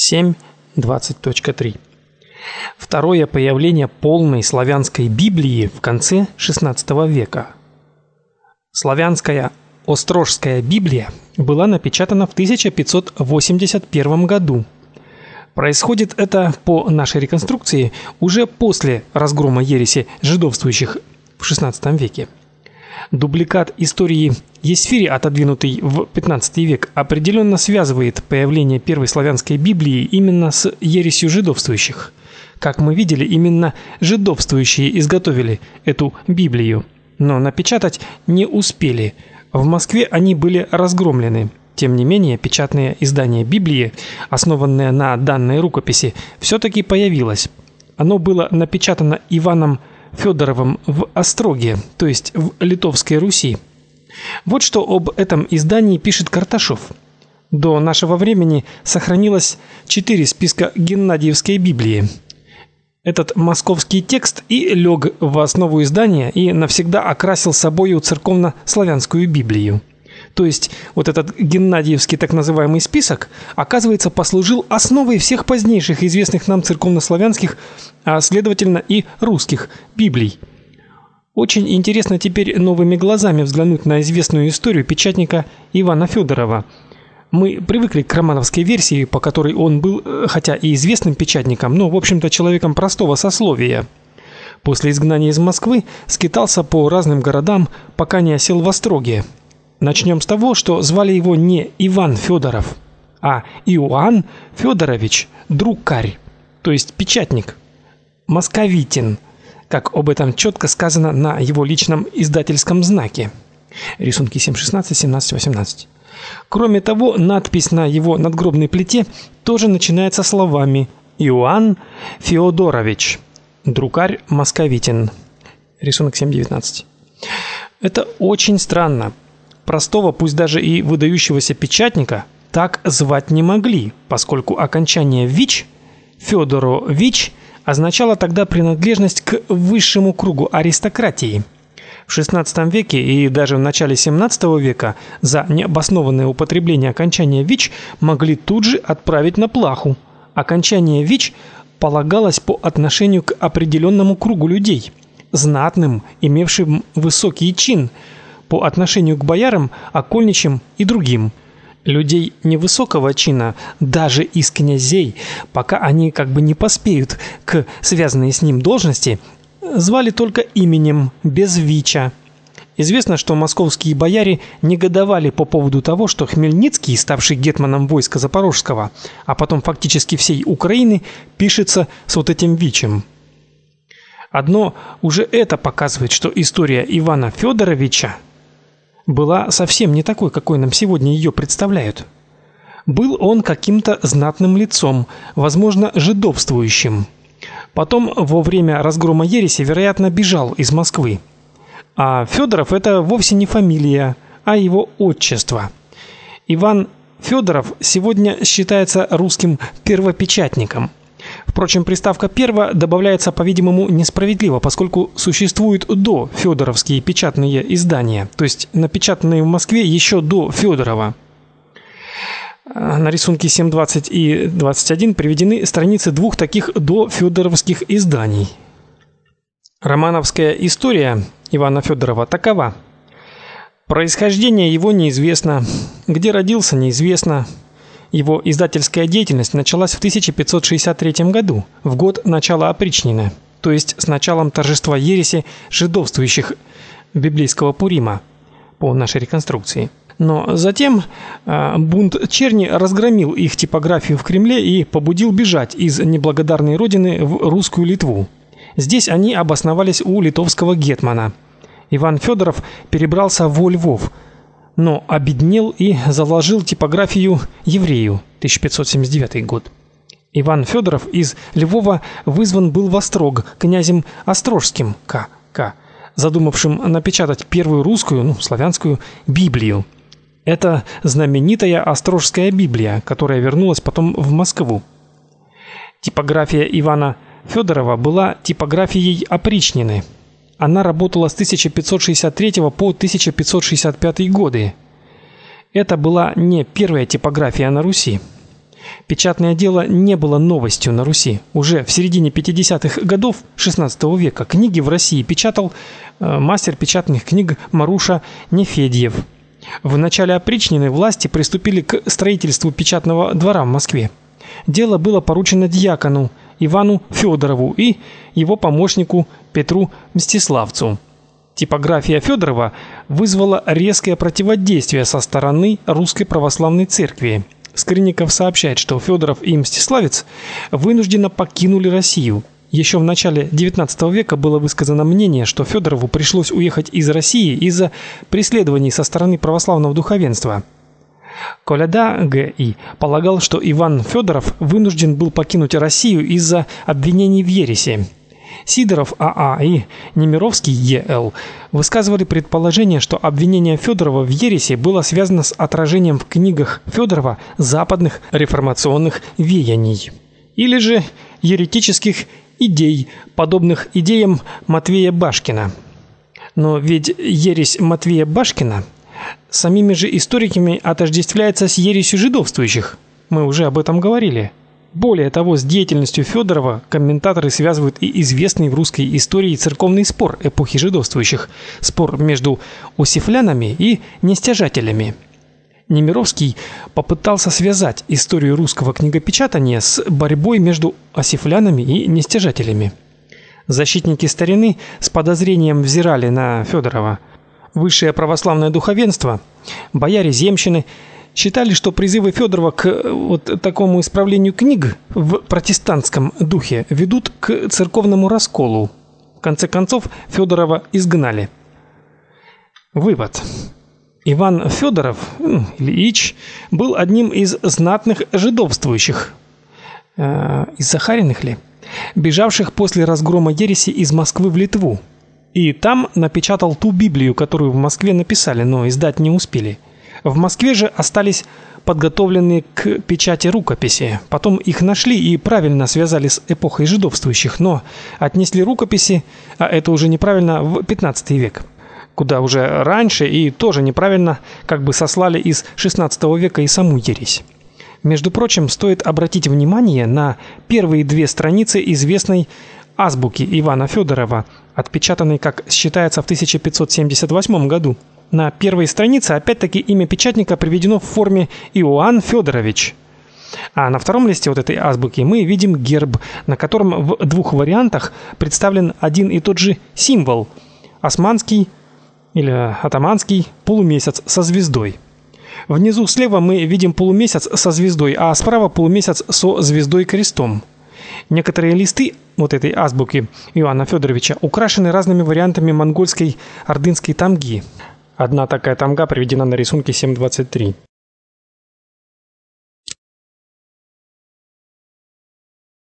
7.20.3. Второе появление полной славянской Библии в конце XVI века. Славянская Острожская Библия была напечатана в 1581 году. Происходит это по нашей реконструкции уже после разгрома ереси жидовствующих в XVI веке. Дубликат истории Есфири, отодвинутый в 15 век, определенно связывает появление первой славянской Библии именно с ересью жидовствующих. Как мы видели, именно жидовствующие изготовили эту Библию, но напечатать не успели. В Москве они были разгромлены. Тем не менее, печатное издание Библии, основанное на данной рукописи, все таки появилось. Оно было напечатано Иваном Федоровым в Остроге, то есть в Литовской Руси. Вот что об этом издании пишет Карташов. До нашего времени сохранилось четыре списка Геннадиевской Библии. Этот московский текст и лег в основу издания и навсегда окрасил собою церковно-славянскую Библию. То есть вот этот Геннадиевский так называемый список, оказывается, послужил основой всех позднейших известных нам церковнославянских, а следовательно и русских Библий. Очень интересно теперь новыми глазами взглянуть на известную историю печатника Ивана Федорова. Мы привыкли к романовской версии, по которой он был, э, хотя и известным печатником, но, в общем-то, человеком простого сословия. После изгнания из Москвы скитался по разным городам, пока не осел в Остроге. Начнем с того, что звали его не Иван Федоров, а Иоанн Федорович Друкарь, то есть печатник, московитин, как об этом четко сказано на его личном издательском знаке. Рисунки 7.16, 17.18. Кроме того, надпись на его надгробной плите тоже начинается словами Иоанн Феодорович, друкарь московитин. Рисунок 7.19. Это очень странно. Простого, пусть даже и выдающегося печатника так звать не могли, поскольку окончание ВИЧ Федорович означало тогда принадлежность к высшему кругу аристократии. В XVI веке и даже в начале XVII века за необоснованное употребление окончания ВИЧ могли тут же отправить на плаху. Окончание ВИЧ полагалось по отношению к определенному кругу людей, знатным, имевшим высокий чин – по отношению к боярам, окольничьим и другим. Людей невысокого чина, даже из князей, пока они как бы не поспеют к связанной с ним должности, звали только именем, без вича. Известно, что московские бояре негодовали по поводу того, что Хмельницкий, ставший гетманом войска Запорожского, а потом фактически всей Украины, пишется с вот этим вичем. Одно уже это показывает, что история Ивана Федоровича была совсем не такой, какой нам сегодня ее представляют. Был он каким-то знатным лицом, возможно, жидовствующим. Потом во время разгрома ереси, вероятно, бежал из Москвы. А Федоров это вовсе не фамилия, а его отчество. Иван Федоров сегодня считается русским первопечатником. Впрочем, приставка перво добавляется, по-видимому, несправедливо, поскольку существуют до федоровские печатные издания, то есть напечатанные в Москве еще до Федорова. А, на рисунке 7.20 и 21 приведены страницы двух таких до федоровских изданий. Романовская история Ивана Федорова такова: Происхождение его неизвестно, где родился неизвестно, его издательская деятельность началась в 1563 году, в год начала опричнины, то есть с началом торжества ереси жидовствующих библейского Пурима по нашей реконструкции. Но затем э, бунт черни разгромил их типографию в Кремле и побудил бежать из неблагодарной родины в русскую Литву. Здесь они обосновались у литовского гетмана. Иван Федоров перебрался во Львов, но обеднел и заложил типографию еврею. 1579 год. Иван Федоров из Львова вызван был в Острог князем Острожским К.К., задумавшим напечатать первую русскую, ну, славянскую Библию. Это знаменитая Острожская Библия, которая вернулась потом в Москву. Типография Ивана Федорова была типографией опричнины – она работала с 1563 по 1565 годы. Это была не первая типография на Руси. Печатное дело не было новостью на Руси. Уже в середине 50-х годов XVI века книги в России печатал э, мастер печатных книг Маруша Нефедьев. В начале опричнины власти приступили к строительству печатного двора в Москве. Дело было поручено диакону Ивану Федорову и его помощнику Петру Мстиславцу. Типография Федорова вызвала резкое противодействие со стороны Русской православной церкви. Скрынников сообщает, что Федоров и Мстиславец вынужденно покинули Россию. Еще в начале XIX века было высказано мнение, что Федорову пришлось уехать из России из-за преследований со стороны православного духовенства. Коляда Г.И. полагал, что Иван Федоров вынужден был покинуть Россию из-за обвинений в ереси. Сидоров АА и Немировский ЕЛ высказывали предположение, что обвинение Федорова в ереси было связано с отражением в книгах Федорова западных реформационных веяний или же еретических идей, подобных идеям Матвея Башкина. Но ведь ересь Матвея Башкина самими же историками отождествляется с ересью жидовствующих. Мы уже об этом говорили. Более того, с деятельностью Федорова комментаторы связывают и известный в русской истории церковный спор эпохи жидовствующих, спор между осифлянами и нестяжателями. Немировский попытался связать историю русского книгопечатания с борьбой между осифлянами и нестяжателями. Защитники старины с подозрением взирали на Федорова. Высшее православное духовенство, бояре земщины считали, что призывы Федорова к э, вот такому исправлению книг в протестантском духе ведут к церковному расколу. В конце концов Федорова изгнали. Вывод. Иван Федоров, Ильич, был одним из знатных жидовствующих. Э, из Захариных ли? Бежавших после разгрома ереси из Москвы в Литву. И там напечатал ту Библию, которую в Москве написали, но издать не успели. В Москве же остались подготовленные к печати рукописи. Потом их нашли и правильно связали с эпохой жидовствующих, но отнесли рукописи, а это уже неправильно, в 15 век. Куда уже раньше и тоже неправильно, как бы сослали из 16 века и саму ересь. Между прочим, стоит обратить внимание на первые две страницы известной азбуки Ивана Федорова, отпечатанной, как считается, в 1578 году. На первой странице опять-таки имя печатника приведено в форме Иоанн Федорович. А на втором листе вот этой азбуки мы видим герб, на котором в двух вариантах представлен один и тот же символ османский или атаманский полумесяц со звездой. Внизу слева мы видим полумесяц со звездой, а справа полумесяц со звездой крестом. Некоторые листы вот этой азбуки Иоанна Федоровича украшены разными вариантами монгольской ордынской тамги. Одна такая тамга приведена на рисунке 7.23.